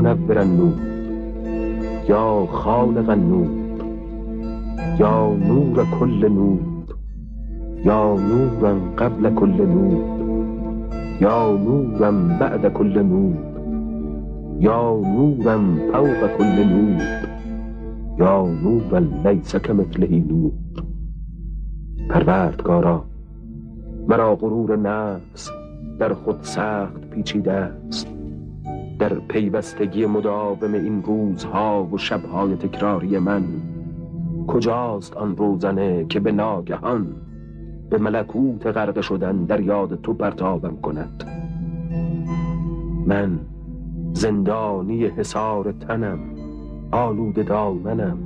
منور النور یا خالق النور یا نور کل نور یا نورا قبل کل نور یا نورا بعد کل نور یا نورا فوق کل نور یا نورا لیس کمثله نور. پروردگارا مرا غرور نفس در خود سخت پیچیده است. در پیوستگی مداوم این روزها و شبهای تکراری من کجاست آن روزنه که به ناگهان به ملکوت غرق شدن در یاد تو پرتابم کند؟ من زندانی حصار تنم آلود دامنم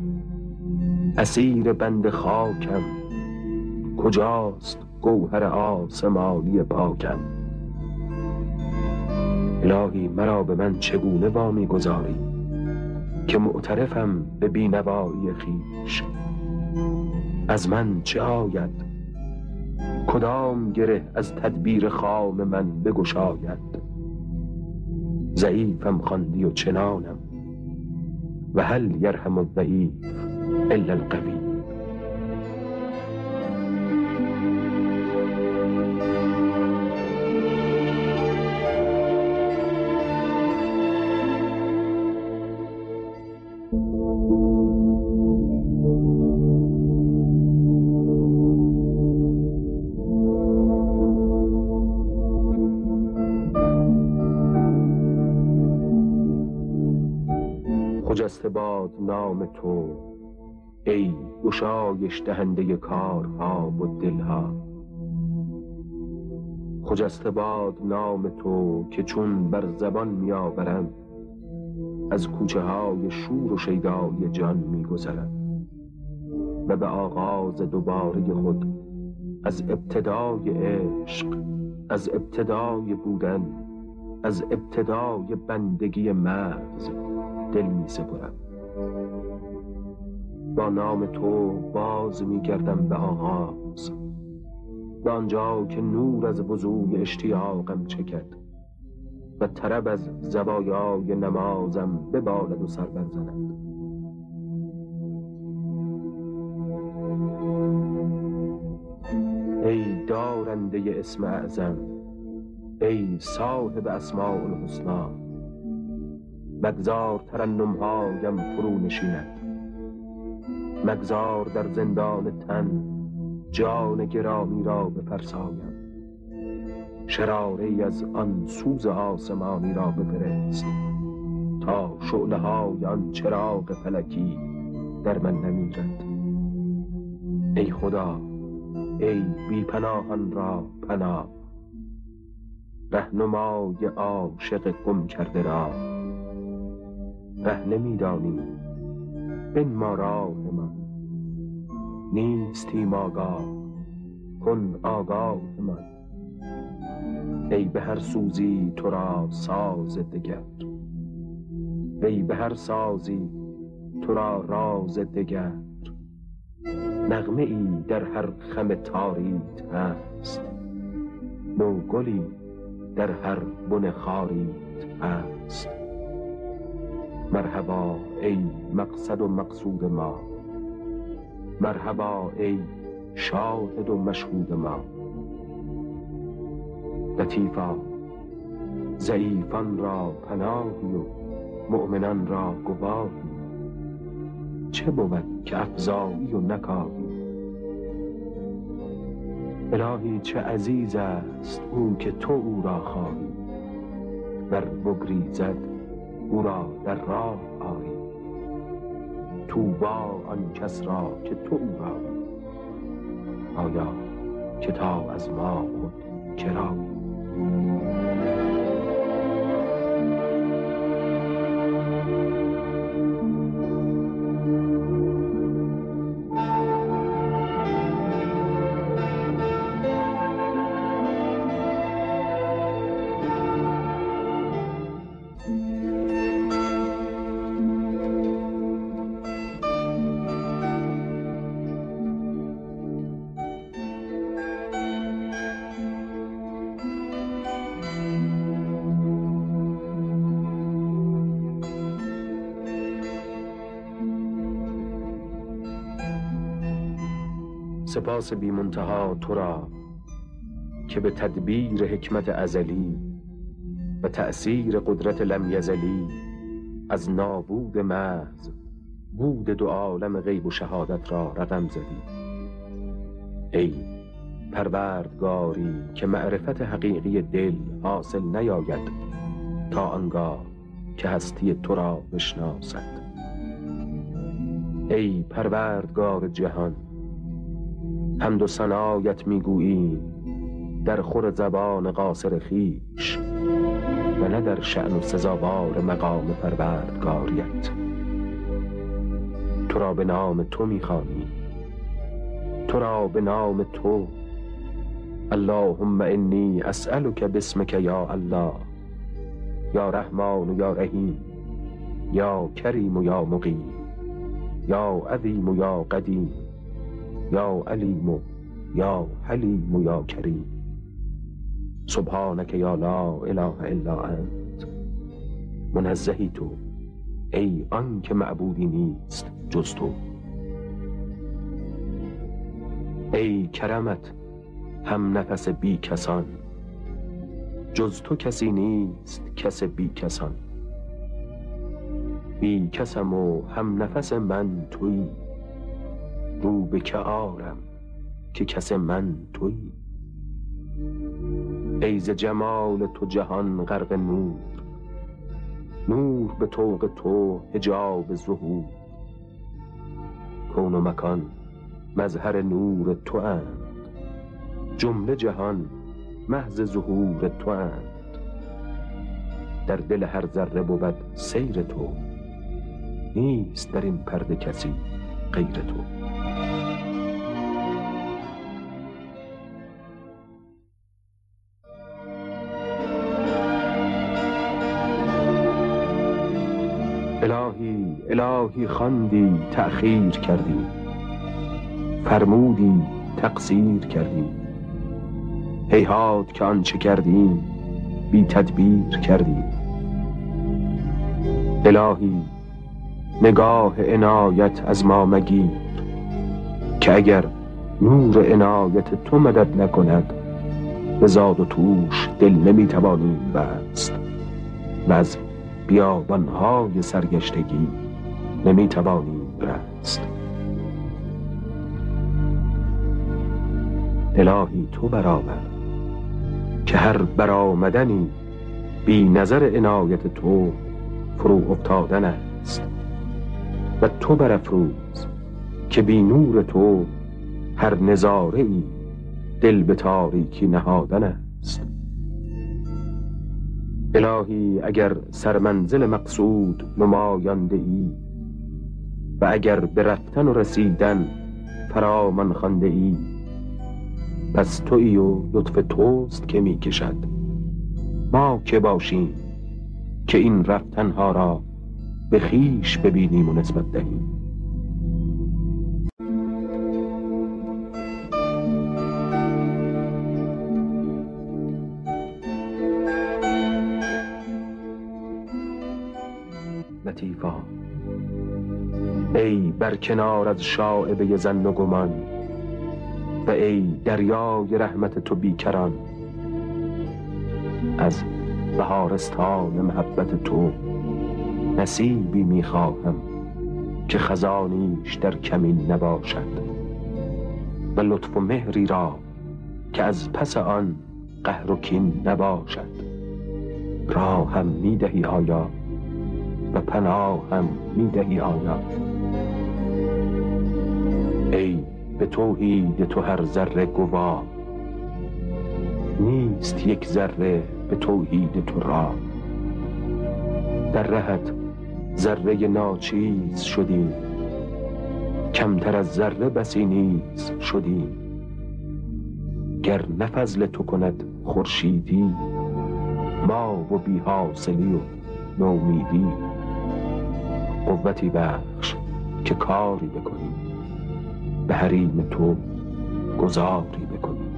اسیر بند خاکم کجاست گوهر آسمانی پاکم؟ الهی مرا به من چگونه وامی گذاری که معترفم به بینوایی خیش؟ از من چه آید؟ کدام گره از تدبیر خام من بگشاید؟ ضعیفم خواندی و چنانم و هل یرحم الضعیف الا القوی؟ خجسته باد نام تو. ای گشایش دهنده کارها و دلها. خجسته باد نام تو که چون بر زبان میآورم از کوچه های شور و شیدای جان میگذرم. و به آغاز دوباره خود از ابتدای عشق از ابتدای بودن از ابتدای بندگی محض دل می سپرم. با نام تو باز می گردم به آغاز. به آنجا که نور از وضوع اشتیاقم چکد و طرب از زوایای نمازم ببالد و سر برزند ای دارنده اسم اعظم ای صاحب اسماء الحسنا مگذار ترنم هایم فرو نشیند. مگذار در زندان تن جان گرامی را بفرسایم. شراره از آن سوز آسمانی را بفرست تا شعله های آن چراغ فلکی در من نمیرد. ای خدا ای بی پناهان را پناه. رهنمای عاشق گم کرده را. ره ما راه من نیستیم آگاه. کن آگاه من ای به هر سوزی تو را ساز دگر. وی به هر سازی تو را راز دگر. نغمه ای در هر خم تاریت هست. نوگلی در هر بن خاریت هست. مرحبا ای مقصد و مقصود ما. مرحبا ای شاهد و مشهود ما. لطیفا ضعیفان را پناهی و مؤمنان را گواهی. چه بود که افزایی و نکاهی؟ الهی چه عزیز است او که تو او را خواهی. ور بگریزد او را در راه آری. توبا آن کس را که تو او را آیا کتاب از ما خود کرایی سپاس بی منتها تو را که به تدبیر حکمت ازلی و تأثیر قدرت لم یزلی از نابود محض بود دو عالم غیب و شهادت را رقم زدی. ای پروردگاری که معرفت حقیقی دل حاصل نیاید تا آنگاه که هستی تو را بشناسد. ای پروردگار جهان حمد و ثنایت می‌گویی در خور زبان قاصر خیش و نه در شعن و سزاوار مقام پروردگاریت. تو را به نام تو می‌خوانی تو را به نام تو. اللهم انی اسألک باسمک یا الله یا رحمان و یا رحیم یا کریم و یا مقیم یا عظیم و یا قدیم. یا علیم یا حلیم یا کریم. سبحانك یا لا اله الا انت. منزهی تو ای آن که معبودی نیست جز تو. ای کرمت هم نفس بی کسان. جز تو کسی نیست کس بی کسان. بی کسم و هم نفس من تویی. رو به که آرم که کس من تویی ای ز جمال تو جهان غرق نور نور به طوق تو حجاب ظهور. کون و مکان مظهر نور تو اند جمله جهان محض ظهور تو اند. در دل هر ذره بود سیر تو نیست در این پرده کسی غیر تو. الهی الهی خواندی تأخیر کردی. فرمودی تقصیر کردی. هیهات که آنچه کردیم بی تدبیر کردی. الهی نگاه عنایت از ما مگیر. که اگر نور عنایت تو مدد نکند به زاد و توش دل نمی‌توانیم بست. و از بیابانهای سرگشتگی نمی‌توانیم رست الهی تو برابر که هر برآمدنی بی نظر عنایت تو فرو افتادن است و تو برافروز که بی نور تو هر نظاره ای دل به تاریکی نهادن است. الهی اگر سرمنزل مقصود نمایانده ای و اگر به رفتن و رسیدن فرامان خانده ای پس تویی و لطف توست که می کشد ما که باشیم که این رفتنها را به خیش ببینیم و نسبت دهیم. لطیفا. ای بر کنار از شاعبه زن و گمان و ای دریای رحمت تو بیکران از بهارستان محبت تو نصیبی می‌خواهم که خزانیش در کمین نباشد و لطف و مهری را که از پس آن قهر و کین نباشد. راهم می‌دهی آیا و پناهم می‌دهی آیا ای به توحید تو هر ذره گواه نیست یک ذره به توحید تو را. در رهت ذره ناچیز شدیم کمتر از ذره بسی نیز شدیم گر نه فضل تو کند خورشیدی ما و بی حاصلی و نومیدی. قوتی بخش که کاری بکنیم به حریم تو گذاری بکنیم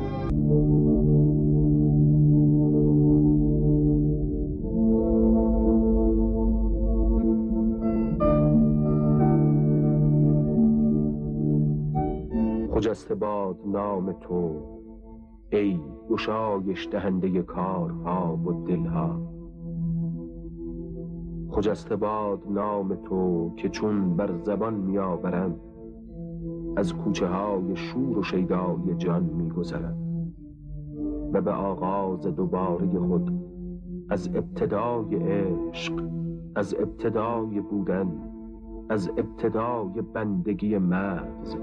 خجسته باد نام تو ای گشایش دهنده کارها و دلها. خجسته باد نام تو که چون بر زبان میآورم از کوچه های شور و شیدای جان میگذرم. و به آغاز دوباره خود از ابتدای عشق از ابتدای بودن از ابتدای بندگی مغز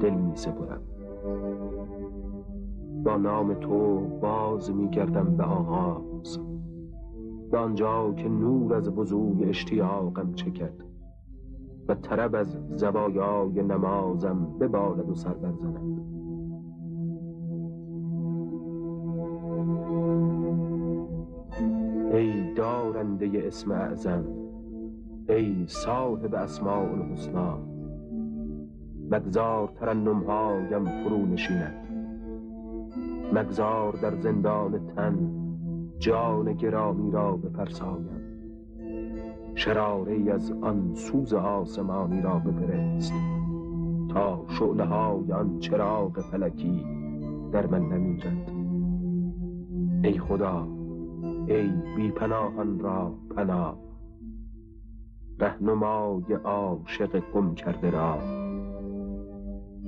دل می سپرم با نام تو باز می گردم به آغاز. به آنجا که نور از وضوع اشتیاقم چکد و طرب از زوایای نمازم ببالد و سر برزند ای دارنده اسم اعظم ای صاحب اسماء الحسنا مگذار ترنم هایم فرو نشیند مگذار در زندان تن جان گرامی را بفرسایم شراره از آن سوز آسمانی را بفرست تا شعله های آن چراغ فلکی در من نمیرد. ای خدا ای بی پناهان را پناه. رهنمای عاشق گم کرده را.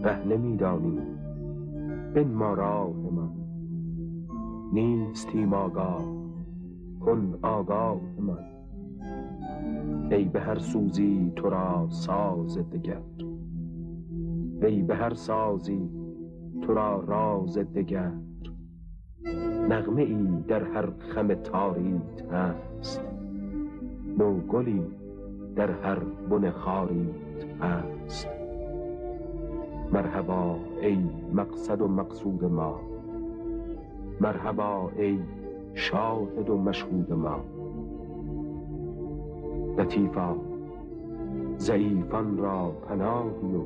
ره نمیدانی ما راه من نیستیم آگاه. کن آگاه من. ای به هر سوزی تو را ساز دگر. ای به هر سازی تو را راز دگر. نغمه ای در هر خم تاریت هست. نوگلی در هر بن خاریت هست. مرحبا ای مقصد و مقصود ما. مرحبا ای شاهد و مشهود ما. لطیفا ضعیفان را پناهی و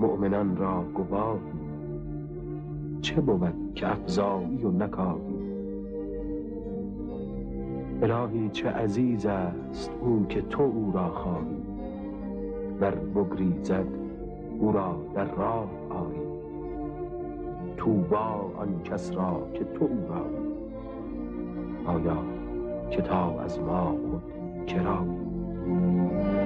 مؤمنان را گواهی. چه بود که افزایی و نکاهی؟ الهی چه عزیز است او که تو او را خواهی. ور بگریزد او را در راه آری. توبا آن کس را که تو او را. آیا کتاب از ما خود کرایی